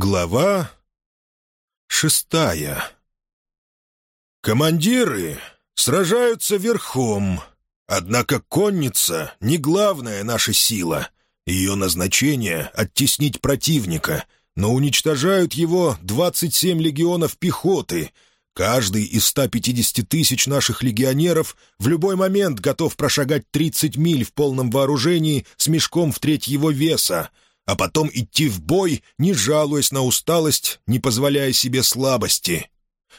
Глава шестая Командиры сражаются верхом, однако конница — не главная наша сила. Ее назначение — оттеснить противника, но уничтожают его 27 легионов пехоты. Каждый из 150 тысяч наших легионеров в любой момент готов прошагать 30 миль в полном вооружении с мешком в треть его веса — а потом идти в бой, не жалуясь на усталость, не позволяя себе слабости.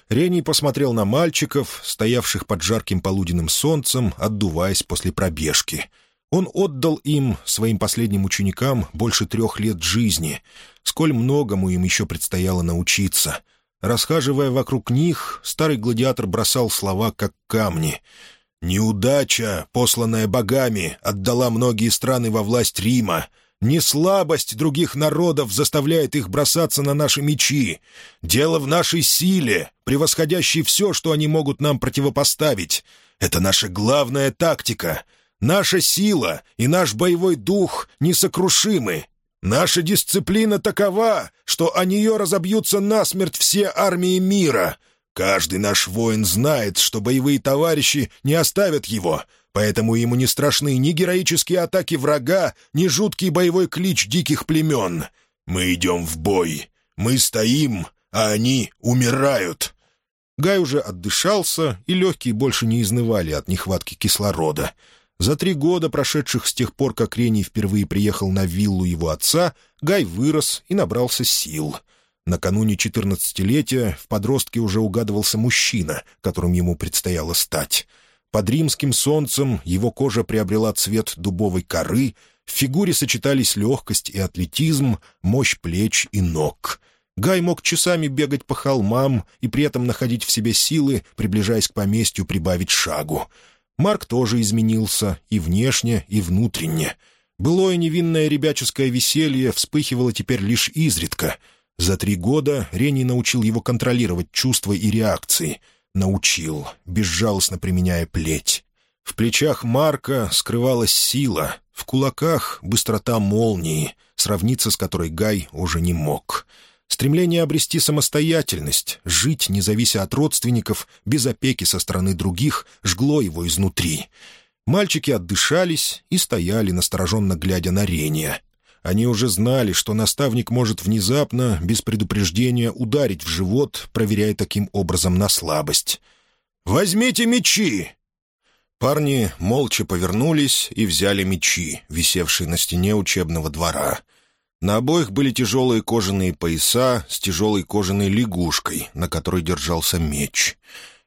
Рений посмотрел на мальчиков, стоявших под жарким полуденным солнцем, отдуваясь после пробежки. Он отдал им, своим последним ученикам, больше трех лет жизни. Сколь многому им еще предстояло научиться. Расхаживая вокруг них, старый гладиатор бросал слова, как камни. «Неудача, посланная богами, отдала многие страны во власть Рима. Не слабость других народов заставляет их бросаться на наши мечи. Дело в нашей силе, превосходящей все, что они могут нам противопоставить. Это наша главная тактика. Наша сила и наш боевой дух несокрушимы. Наша дисциплина такова, что о нее разобьются насмерть все армии мира. Каждый наш воин знает, что боевые товарищи не оставят его, поэтому ему не страшны ни героические атаки врага, ни жуткий боевой клич диких племен. Мы идем в бой, мы стоим, а они умирают». Гай уже отдышался, и легкие больше не изнывали от нехватки кислорода. За три года, прошедших с тех пор, как Рений впервые приехал на виллу его отца, Гай вырос и набрался сил. Накануне четырнадцатилетия в подростке уже угадывался мужчина, которым ему предстояло стать — под римским солнцем его кожа приобрела цвет дубовой коры, в фигуре сочетались легкость и атлетизм, мощь плеч и ног. Гай мог часами бегать по холмам и при этом находить в себе силы, приближаясь к поместью, прибавить шагу. Марк тоже изменился и внешне, и внутренне. Былое невинное ребяческое веселье вспыхивало теперь лишь изредка. За три года Рений научил его контролировать чувства и реакции — научил, безжалостно применяя плеть. В плечах Марка скрывалась сила, в кулаках — быстрота молнии, сравниться с которой Гай уже не мог. Стремление обрести самостоятельность, жить, не завися от родственников, без опеки со стороны других, жгло его изнутри. Мальчики отдышались и стояли, настороженно глядя на Рения, они уже знали, что наставник может внезапно, без предупреждения, ударить в живот, проверяя таким образом на слабость. «Возьмите мечи!» Парни молча повернулись и взяли мечи, висевшие на стене учебного двора. На обоих были тяжелые кожаные пояса с тяжелой кожаной лягушкой, на которой держался меч.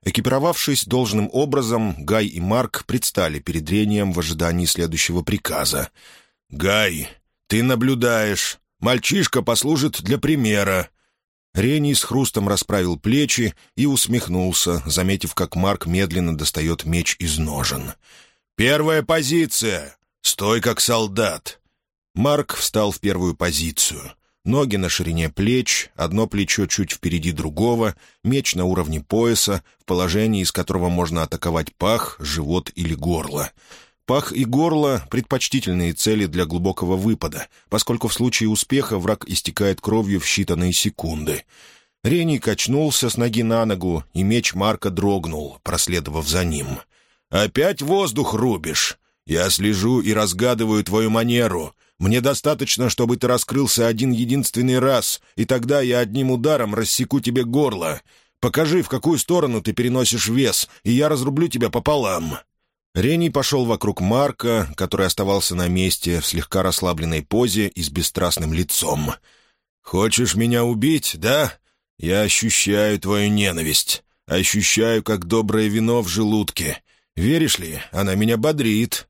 Экипировавшись должным образом, Гай и Марк предстали перед Рением в ожидании следующего приказа. «Гай, «Ты наблюдаешь. Мальчишка послужит для примера». Рений с хрустом расправил плечи и усмехнулся, заметив, как Марк медленно достает меч из ножен. «Первая позиция! Стой, как солдат!» Марк встал в первую позицию. Ноги на ширине плеч, одно плечо чуть впереди другого, меч на уровне пояса, в положении, из которого можно атаковать пах, живот или горло. Пах и горло — предпочтительные цели для глубокого выпада, поскольку в случае успеха враг истекает кровью в считанные секунды. Рений качнулся с ноги на ногу, и меч Марка дрогнул, проследовав за ним. «Опять воздух рубишь? Я слежу и разгадываю твою манеру. Мне достаточно, чтобы ты раскрылся один единственный раз, и тогда я одним ударом рассеку тебе горло. Покажи, в какую сторону ты переносишь вес, и я разрублю тебя пополам». Рений пошел вокруг Марка, который оставался на месте в слегка расслабленной позе и с бесстрастным лицом. «Хочешь меня убить, да? Я ощущаю твою ненависть. Ощущаю, как доброе вино в желудке. Веришь ли, она меня бодрит».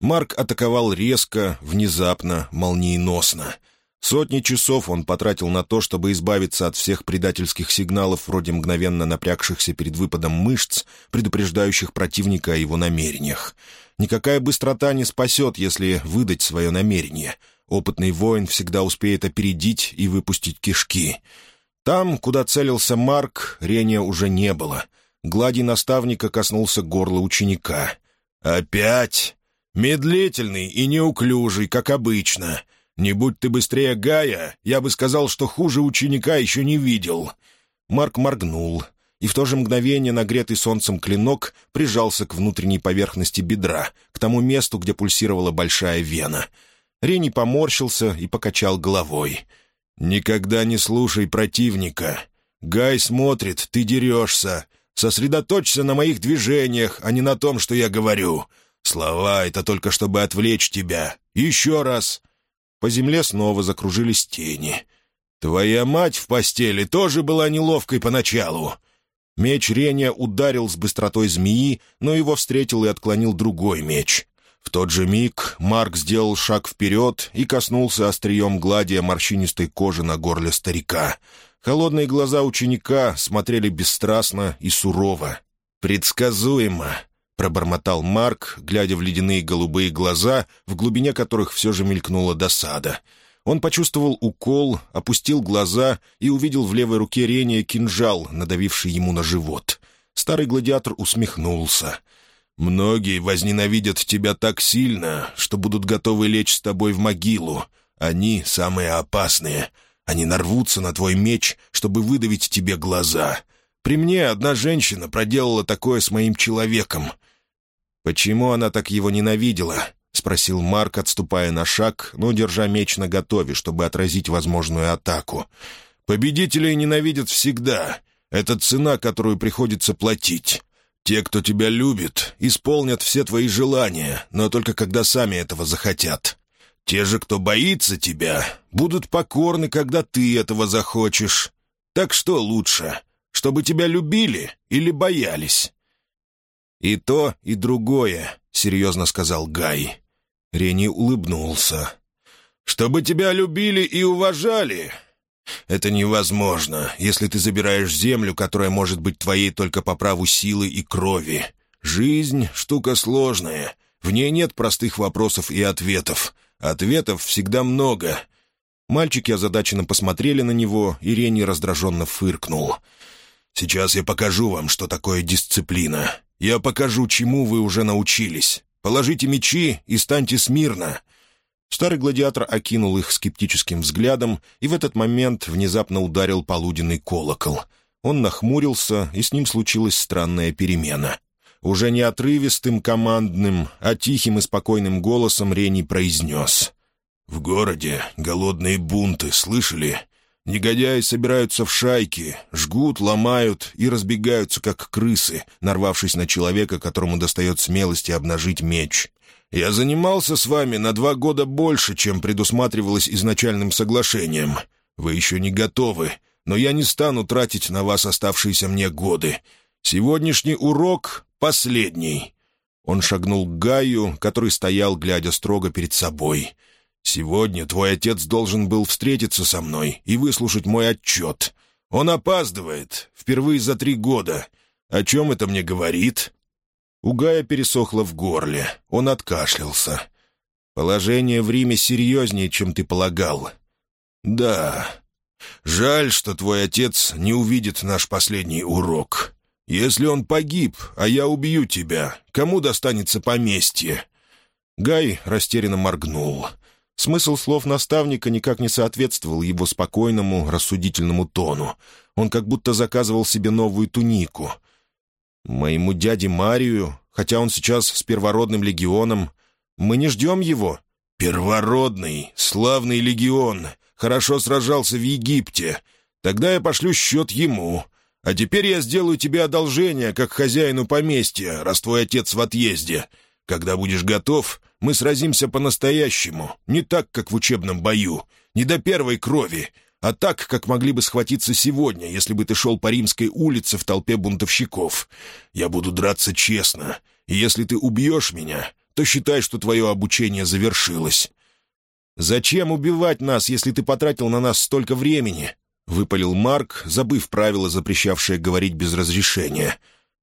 Марк атаковал резко, внезапно, молниеносно — Сотни часов он потратил на то, чтобы избавиться от всех предательских сигналов, вроде мгновенно напрягшихся перед выпадом мышц, предупреждающих противника о его намерениях. Никакая быстрота не спасет, если выдать свое намерение. Опытный воин всегда успеет опередить и выпустить кишки. Там, куда целился Марк, рения уже не было. Гладий наставника коснулся горла ученика. «Опять? Медлительный и неуклюжий, как обычно. Не будь ты быстрее Гая, я бы сказал, что хуже ученика еще не видел». Марк моргнул, и в то же мгновение нагретый солнцем клинок прижался к внутренней поверхности бедра, к тому месту, где пульсировала большая вена. Рени поморщился и покачал головой. «Никогда не слушай противника. Гай смотрит, ты дерешься. Сосредоточься на моих движениях, а не на том, что я говорю. Слова — это только чтобы отвлечь тебя. Еще раз». По земле снова закружились тени. «Твоя мать в постели тоже была неловкой поначалу». Меч Реня ударил с быстротой змеи, но его встретил и отклонил другой меч. В тот же миг Марк сделал шаг вперед и коснулся острием гладия морщинистой кожи на горле старика. Холодные глаза ученика смотрели бесстрастно и сурово. «Предсказуемо», — пробормотал Марк, глядя в ледяные голубые глаза, в глубине которых все же мелькнула досада. Он почувствовал укол, опустил глаза и увидел в левой руке Рения кинжал, надавивший ему на живот. Старый гладиатор усмехнулся. «Многие возненавидят тебя так сильно, что будут готовы лечь с тобой в могилу. Они самые опасные. Они нарвутся на твой меч, чтобы выдавить тебе глаза. При мне одна женщина проделала такое с моим человеком». «Почему она так его ненавидела?» — спросил Марк, отступая на шаг, но держа меч наготове, чтобы отразить возможную атаку. «Победителей ненавидят всегда. Это цена, которую приходится платить. Те, кто тебя любит, исполнят все твои желания, но только когда сами этого захотят. Те же, кто боится тебя, будут покорны, когда ты этого захочешь. Так что лучше, чтобы тебя любили или боялись?» «И то, и другое», — серьезно сказал Гай. Рени улыбнулся. «Чтобы тебя любили и уважали? Это невозможно, если ты забираешь землю, которая может быть твоей только по праву силы и крови. Жизнь — штука сложная, в ней нет простых вопросов и ответов». Ответов всегда много. Мальчики озадаченно посмотрели на него, и Рени раздраженно фыркнул. «Сейчас я покажу вам, что такое дисциплина. Я покажу, чему вы уже научились. Положите мечи и станьте смирно». Старый гладиатор окинул их скептическим взглядом, и в этот момент внезапно ударил полуденный колокол. Он нахмурился, и с ним случилась странная перемена. Уже не отрывистым командным, а тихим и спокойным голосом Рени произнес. «В городе голодные бунты, слышали? Негодяи собираются в шайки, жгут, ломают и разбегаются, как крысы, нарвавшись на человека, которому достает смелости обнажить меч. Я занимался с вами на два года больше, чем предусматривалось изначальным соглашением. Вы еще не готовы, но я не стану тратить на вас оставшиеся мне годы. Сегодняшний урок Последний». Он шагнул к Гаю, который стоял, глядя строго перед собой. «Сегодня твой отец должен был встретиться со мной и выслушать мой отчет. Он опаздывает, впервые за три года. О чем это мне говорит?» У Гая пересохло в горле. Он откашлялся. «Положение в Риме серьезнее, чем ты полагал». «Да. Жаль, что твой отец не увидит наш последний урок. «Если он погиб, а я убью тебя, кому достанется поместье?» Гай растерянно моргнул. Смысл слов наставника никак не соответствовал его спокойному, рассудительному тону. Он как будто заказывал себе новую тунику. «Моему дяде Марию, хотя он сейчас с первородным легионом, мы не ждем его». «Первородный, славный легион, хорошо сражался в Египте. Тогда я пошлю счет ему. А теперь я сделаю тебе одолжение, как хозяину поместья, раз твой отец в отъезде. Когда будешь готов, мы сразимся по-настоящему, не так, как в учебном бою, не до первой крови, а так, как могли бы схватиться сегодня, если бы ты шел по Римской улице в толпе бунтовщиков. Я буду драться честно, и если ты убьешь меня, то считай, что твое обучение завершилось». «Зачем убивать нас, если ты потратил на нас столько времени?» — выпалил Марк, забыв правила, запрещавшее говорить без разрешения.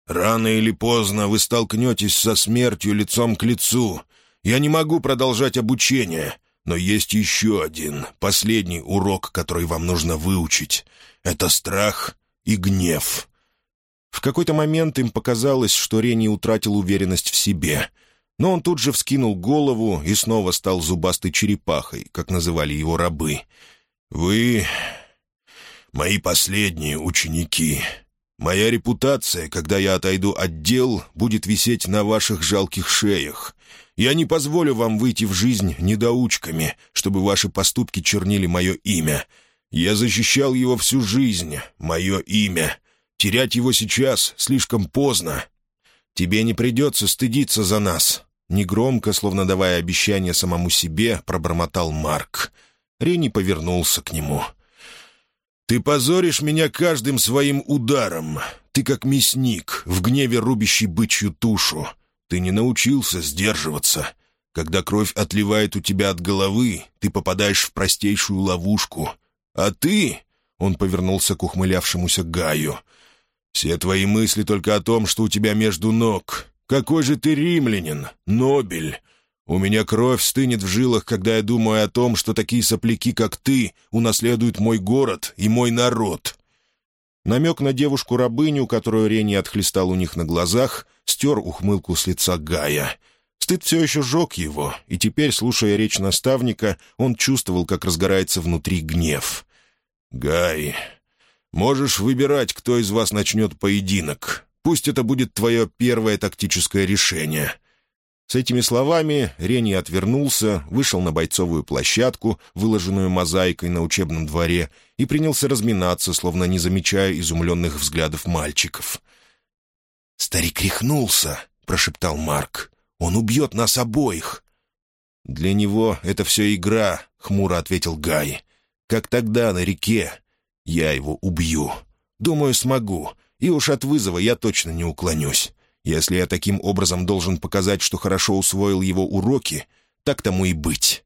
«Рано или поздно вы столкнетесь со смертью лицом к лицу. Я не могу продолжать обучение, но есть еще один, последний урок, который вам нужно выучить. Это страх и гнев». В какой-то момент им показалось, что Рени утратил уверенность в себе. Но он тут же вскинул голову и снова стал зубастой черепахой, как называли его рабы. «Вы мои последние ученики. Моя репутация, когда я отойду от дел, будет висеть на ваших жалких шеях. Я не позволю вам выйти в жизнь недоучками, чтобы ваши поступки чернили мое имя. Я защищал его всю жизнь, мое имя. Терять его сейчас слишком поздно. Тебе не придется стыдиться за нас». Негромко, словно давая обещание самому себе, пробормотал Марк. Рени повернулся к нему. «Ты позоришь меня каждым своим ударом. Ты как мясник, в гневе рубящий бычью тушу. Ты не научился сдерживаться. Когда кровь отливает у тебя от головы, ты попадаешь в простейшую ловушку. А ты...» — он повернулся к ухмылявшемуся Гаю. «Все твои мысли только о том, что у тебя между ног. Какой же ты римлянин, Нобель!» У меня кровь стынет в жилах, когда я думаю о том, что такие сопляки, как ты, унаследуют мой город и мой народ». Намек на девушку-рабыню, которую Рени отхлестал у них на глазах, стер ухмылку с лица Гая. Стыд все еще жег его, и теперь, слушая речь наставника, он чувствовал, как разгорается внутри гнев. «Гай, можешь выбирать, кто из вас начнет поединок. Пусть это будет твое первое тактическое решение. С этими словами Рени отвернулся, вышел на бойцовую площадку, выложенную мозаикой на учебном дворе, и принялся разминаться, словно не замечая изумленных взглядов мальчиков. «Старик рехнулся», — прошептал Марк. «Он убьет нас обоих». «Для него это все игра», — хмуро ответил Гай. «Как тогда на реке. Я его убью. Думаю, смогу, и уж от вызова я точно не уклонюсь. Если я таким образом должен показать, что хорошо усвоил его уроки, так тому и быть».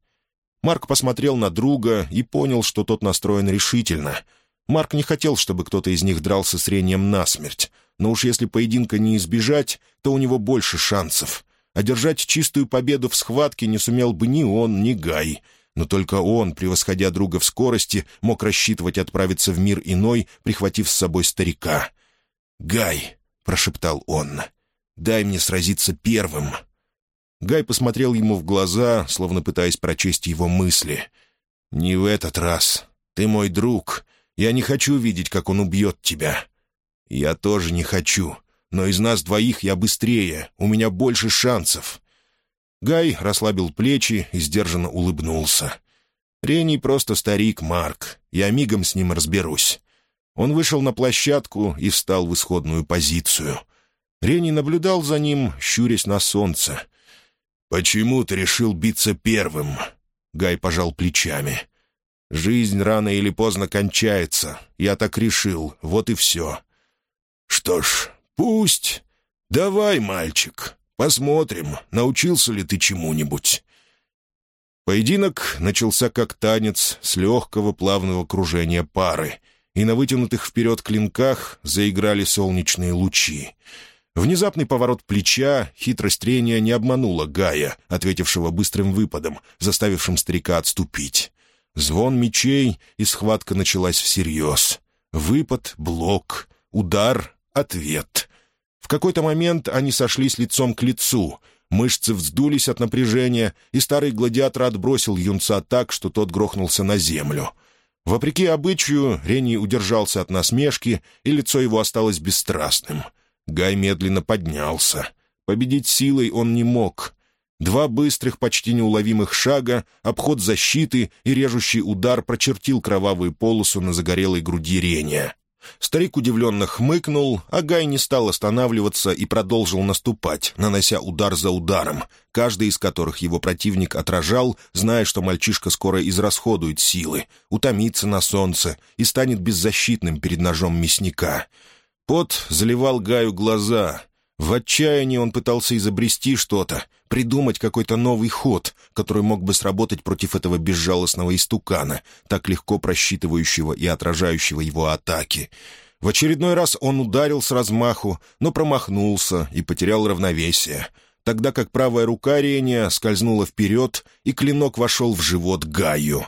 Марк посмотрел на друга и понял, что тот настроен решительно. Марк не хотел, чтобы кто-то из них дрался с Рением насмерть, но уж если поединка не избежать, то у него больше шансов. Одержать чистую победу в схватке не сумел бы ни он, ни Гай. Но только он, превосходя друга в скорости, мог рассчитывать отправиться в мир иной, прихватив с собой старика. «Гай!» — прошептал он. Дай мне сразиться первым». Гай посмотрел ему в глаза, словно пытаясь прочесть его мысли. «Не в этот раз. Ты мой друг. Я не хочу видеть, как он убьет тебя». «Я тоже не хочу. Но из нас двоих я быстрее. У меня больше шансов». Гай расслабил плечи и сдержанно улыбнулся. «Рений просто старик, Марк. Я мигом с ним разберусь». Он вышел на площадку и встал в исходную позицию. Рени наблюдал за ним, щурясь на солнце. «Почему ты решил биться первым?» Гай пожал плечами. «Жизнь рано или поздно кончается. Я так решил. Вот и все». «Что ж, пусть. Давай, мальчик. Посмотрим, научился ли ты чему-нибудь». Поединок начался как танец с легкого плавного кружения пары, и на вытянутых вперед клинках заиграли солнечные лучи. Внезапный поворот плеча, хитрость трения не обманула Гая, ответившего быстрым выпадом, заставившим старика отступить. Звон мечей, и схватка началась всерьез. Выпад, блок, удар, ответ. В какой-то момент они сошлись лицом к лицу. Мышцы вздулись от напряжения, и старый гладиатор отбросил юнца так, что тот грохнулся на землю. Вопреки обычаю, Рений удержался от насмешки, и лицо его осталось бесстрастным — Гай медленно поднялся. Победить силой он не мог. Два быстрых, почти неуловимых шага, обход защиты и режущий удар прочертил кровавую полосу на загорелой груди Рения. Старик удивленно хмыкнул, а Гай не стал останавливаться и продолжил наступать, нанося удар за ударом, каждый из которых его противник отражал, зная, что мальчишка скоро израсходует силы, утомится на солнце и станет беззащитным перед ножом мясника — Пот заливал Гаю глаза. В отчаянии он пытался изобрести что-то, придумать какой-то новый ход, который мог бы сработать против этого безжалостного истукана, так легко просчитывающего и отражающего его атаки. В очередной раз он ударил с размаху, но промахнулся и потерял равновесие, тогда как правая рука Рения скользнула вперед, и клинок вошел в живот Гаю.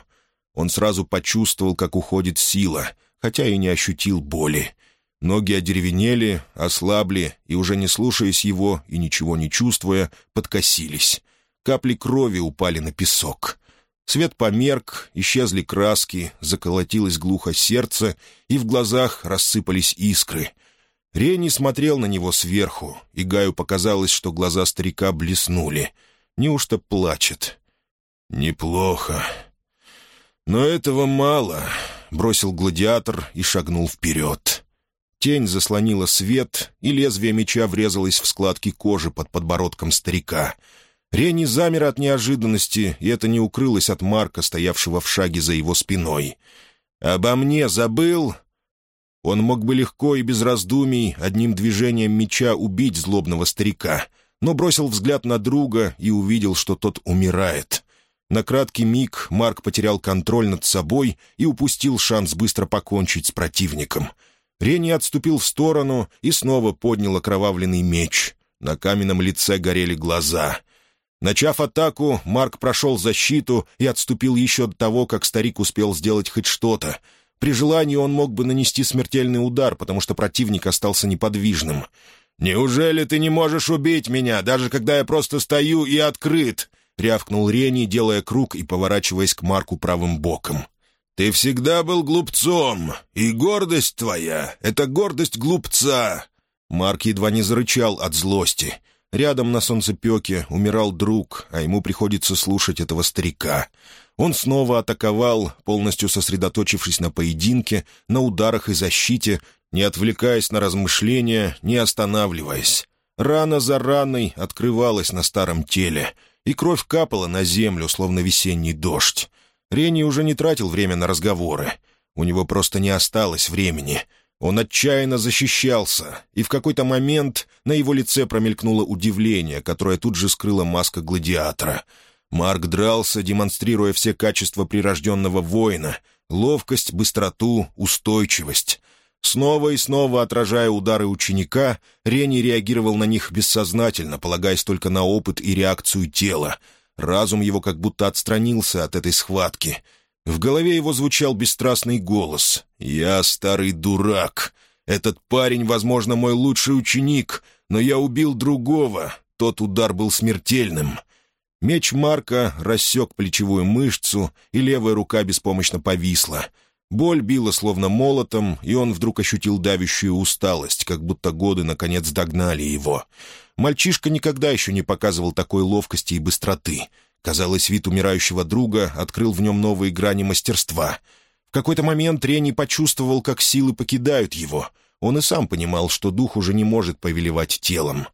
Он сразу почувствовал, как уходит сила, хотя и не ощутил боли. Ноги одеревенели, ослабли, и, уже не слушаясь его и ничего не чувствуя, подкосились. Капли крови упали на песок. Свет померк, исчезли краски, заколотилось глухо сердце, и в глазах рассыпались искры. Рени смотрел на него сверху, и Гаю показалось, что глаза старика блеснули. Неужто плачет? «Неплохо. Но этого мало», — бросил гладиатор и шагнул вперед. Тень заслонила свет, и лезвие меча врезалось в складки кожи под подбородком старика — Рени замер от неожиданности, и это не укрылось от Марка, стоявшего в шаге за его спиной. «Обо мне забыл?» Он мог бы легко и без раздумий одним движением меча убить злобного старика, но бросил взгляд на друга и увидел, что тот умирает. На краткий миг Марк потерял контроль над собой и упустил шанс быстро покончить с противником. Рени отступил в сторону и снова поднял окровавленный меч. На каменном лице горели глаза — Начав атаку, Марк прошел защиту и отступил еще до того, как старик успел сделать хоть что-то. При желании он мог бы нанести смертельный удар, потому что противник остался неподвижным. «Неужели ты не можешь убить меня, даже когда я просто стою и открыт?» — рявкнул Рени, делая круг и поворачиваясь к Марку правым боком. «Ты всегда был глупцом, и гордость твоя — это гордость глупца!» Марк едва не зарычал от злости — Рядом на солнцепеке умирал друг, а ему приходится слушать этого старика. Он снова атаковал, полностью сосредоточившись на поединке, на ударах и защите, не отвлекаясь на размышления, не останавливаясь. Рана за раной открывалась на старом теле, и кровь капала на землю, словно весенний дождь. Рени уже не тратил время на разговоры. У него просто не осталось времени — он отчаянно защищался, и в какой-то момент на его лице промелькнуло удивление, которое тут же скрыла маска гладиатора. Марк дрался, демонстрируя все качества прирожденного воина — ловкость, быстроту, устойчивость. Снова и снова отражая удары ученика, Рени реагировал на них бессознательно, полагаясь только на опыт и реакцию тела. Разум его как будто отстранился от этой схватки — в голове его звучал бесстрастный голос. «Я старый дурак. Этот парень, возможно, мой лучший ученик, но я убил другого. Тот удар был смертельным». Меч Марка рассек плечевую мышцу, и левая рука беспомощно повисла. Боль била словно молотом, и он вдруг ощутил давящую усталость, как будто годы, наконец, догнали его. Мальчишка никогда еще не показывал такой ловкости и быстроты — Казалось, вид умирающего друга открыл в нем новые грани мастерства. В какой-то момент Рени почувствовал, как силы покидают его. Он и сам понимал, что дух уже не может повелевать телом.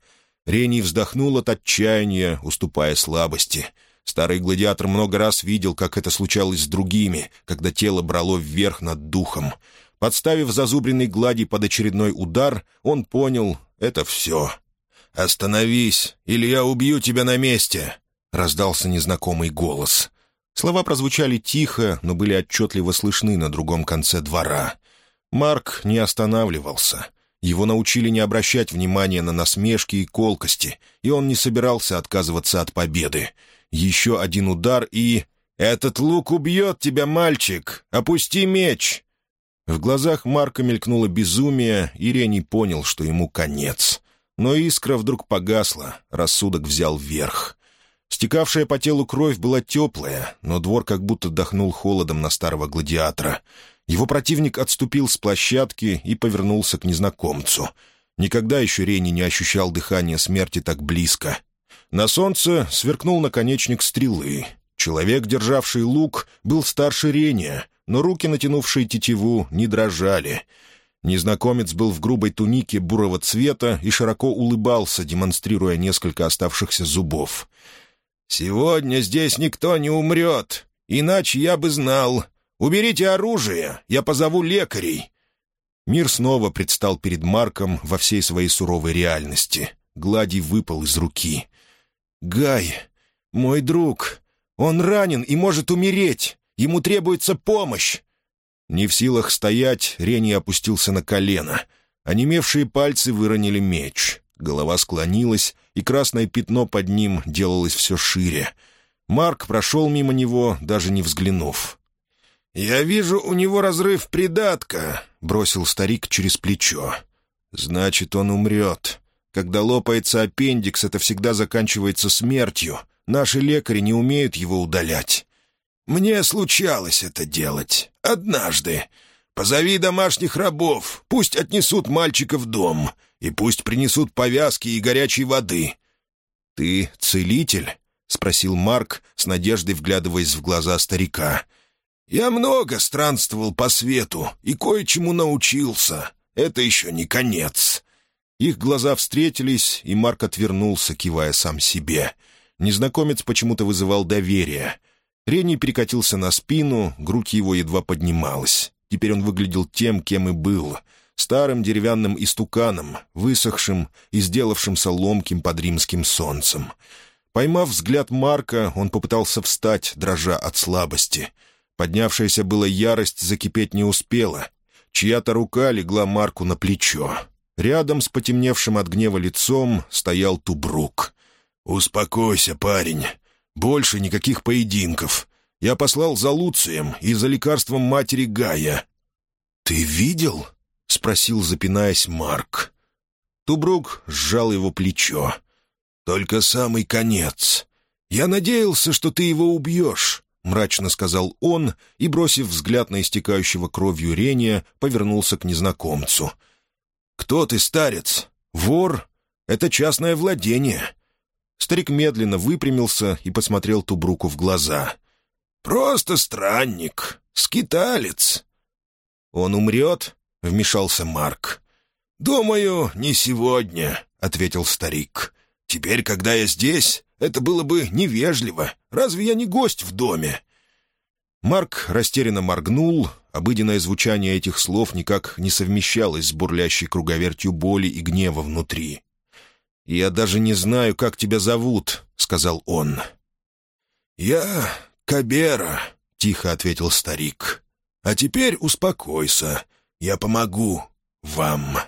Рени вздохнул от отчаяния, уступая слабости. Старый гладиатор много раз видел, как это случалось с другими, когда тело брало вверх над духом. Подставив зазубренный глади под очередной удар, он понял — это все. «Остановись, или я убью тебя на месте!» — раздался незнакомый голос. Слова прозвучали тихо, но были отчетливо слышны на другом конце двора. Марк не останавливался. Его научили не обращать внимания на насмешки и колкости, и он не собирался отказываться от победы. Еще один удар и... «Этот лук убьет тебя, мальчик! Опусти меч!» В глазах Марка мелькнуло безумие, и Рени понял, что ему конец. Но искра вдруг погасла, рассудок взял верх. Стекавшая по телу кровь была теплая, но двор как будто дохнул холодом на старого гладиатора. Его противник отступил с площадки и повернулся к незнакомцу. Никогда еще Рени не ощущал дыхания смерти так близко. На солнце сверкнул наконечник стрелы. Человек, державший лук, был старше Рения, но руки, натянувшие тетиву, не дрожали. Незнакомец был в грубой тунике бурого цвета и широко улыбался, демонстрируя несколько оставшихся зубов. «Сегодня здесь никто не умрет, иначе я бы знал. Уберите оружие, я позову лекарей». Мир снова предстал перед Марком во всей своей суровой реальности. Гладий выпал из руки. «Гай, мой друг, он ранен и может умереть. Ему требуется помощь». Не в силах стоять, Рени опустился на колено. Онемевшие пальцы выронили меч. Голова склонилась, и красное пятно под ним делалось все шире. Марк прошел мимо него, даже не взглянув. «Я вижу, у него разрыв придатка», — бросил старик через плечо. «Значит, он умрет. Когда лопается аппендикс, это всегда заканчивается смертью. Наши лекари не умеют его удалять». «Мне случалось это делать. Однажды. Позови домашних рабов, пусть отнесут мальчика в дом, и пусть принесут повязки и горячей воды». «Ты целитель?» — спросил Марк, с надеждой вглядываясь в глаза старика. «Я много странствовал по свету и кое-чему научился. Это еще не конец». Их глаза встретились, и Марк отвернулся, кивая сам себе. Незнакомец почему-то вызывал доверие. Рени перекатился на спину, грудь его едва поднималась. Теперь он выглядел тем, кем и был — старым деревянным истуканом, высохшим и сделавшимся ломким под римским солнцем. Поймав взгляд Марка, он попытался встать, дрожа от слабости. Поднявшаяся была ярость закипеть не успела. Чья-то рука легла Марку на плечо. Рядом с потемневшим от гнева лицом стоял Тубрук. «Успокойся, парень. Больше никаких поединков. Я послал за Луцием и за лекарством матери Гая». «Ты видел?» — спросил, запинаясь, Марк. Тубрук сжал его плечо. «Только самый конец. Я надеялся, что ты его убьешь», — мрачно сказал он и, бросив взгляд на истекающего кровью Рения, повернулся к незнакомцу. «Кто ты, старец? Вор? Это частное владение». Старик медленно выпрямился и посмотрел Тубруку в глаза — «Просто странник, скиталец». «Он умрет?» — вмешался Марк. «Думаю, не сегодня», — ответил старик. «Теперь, когда я здесь, это было бы невежливо. Разве я не гость в доме?» Марк растерянно моргнул. Обыденное звучание этих слов никак не совмещалось с бурлящей круговертью боли и гнева внутри. «Я даже не знаю, как тебя зовут», — сказал он. «Я «Кабера», — тихо ответил старик. «А теперь успокойся, я помогу вам».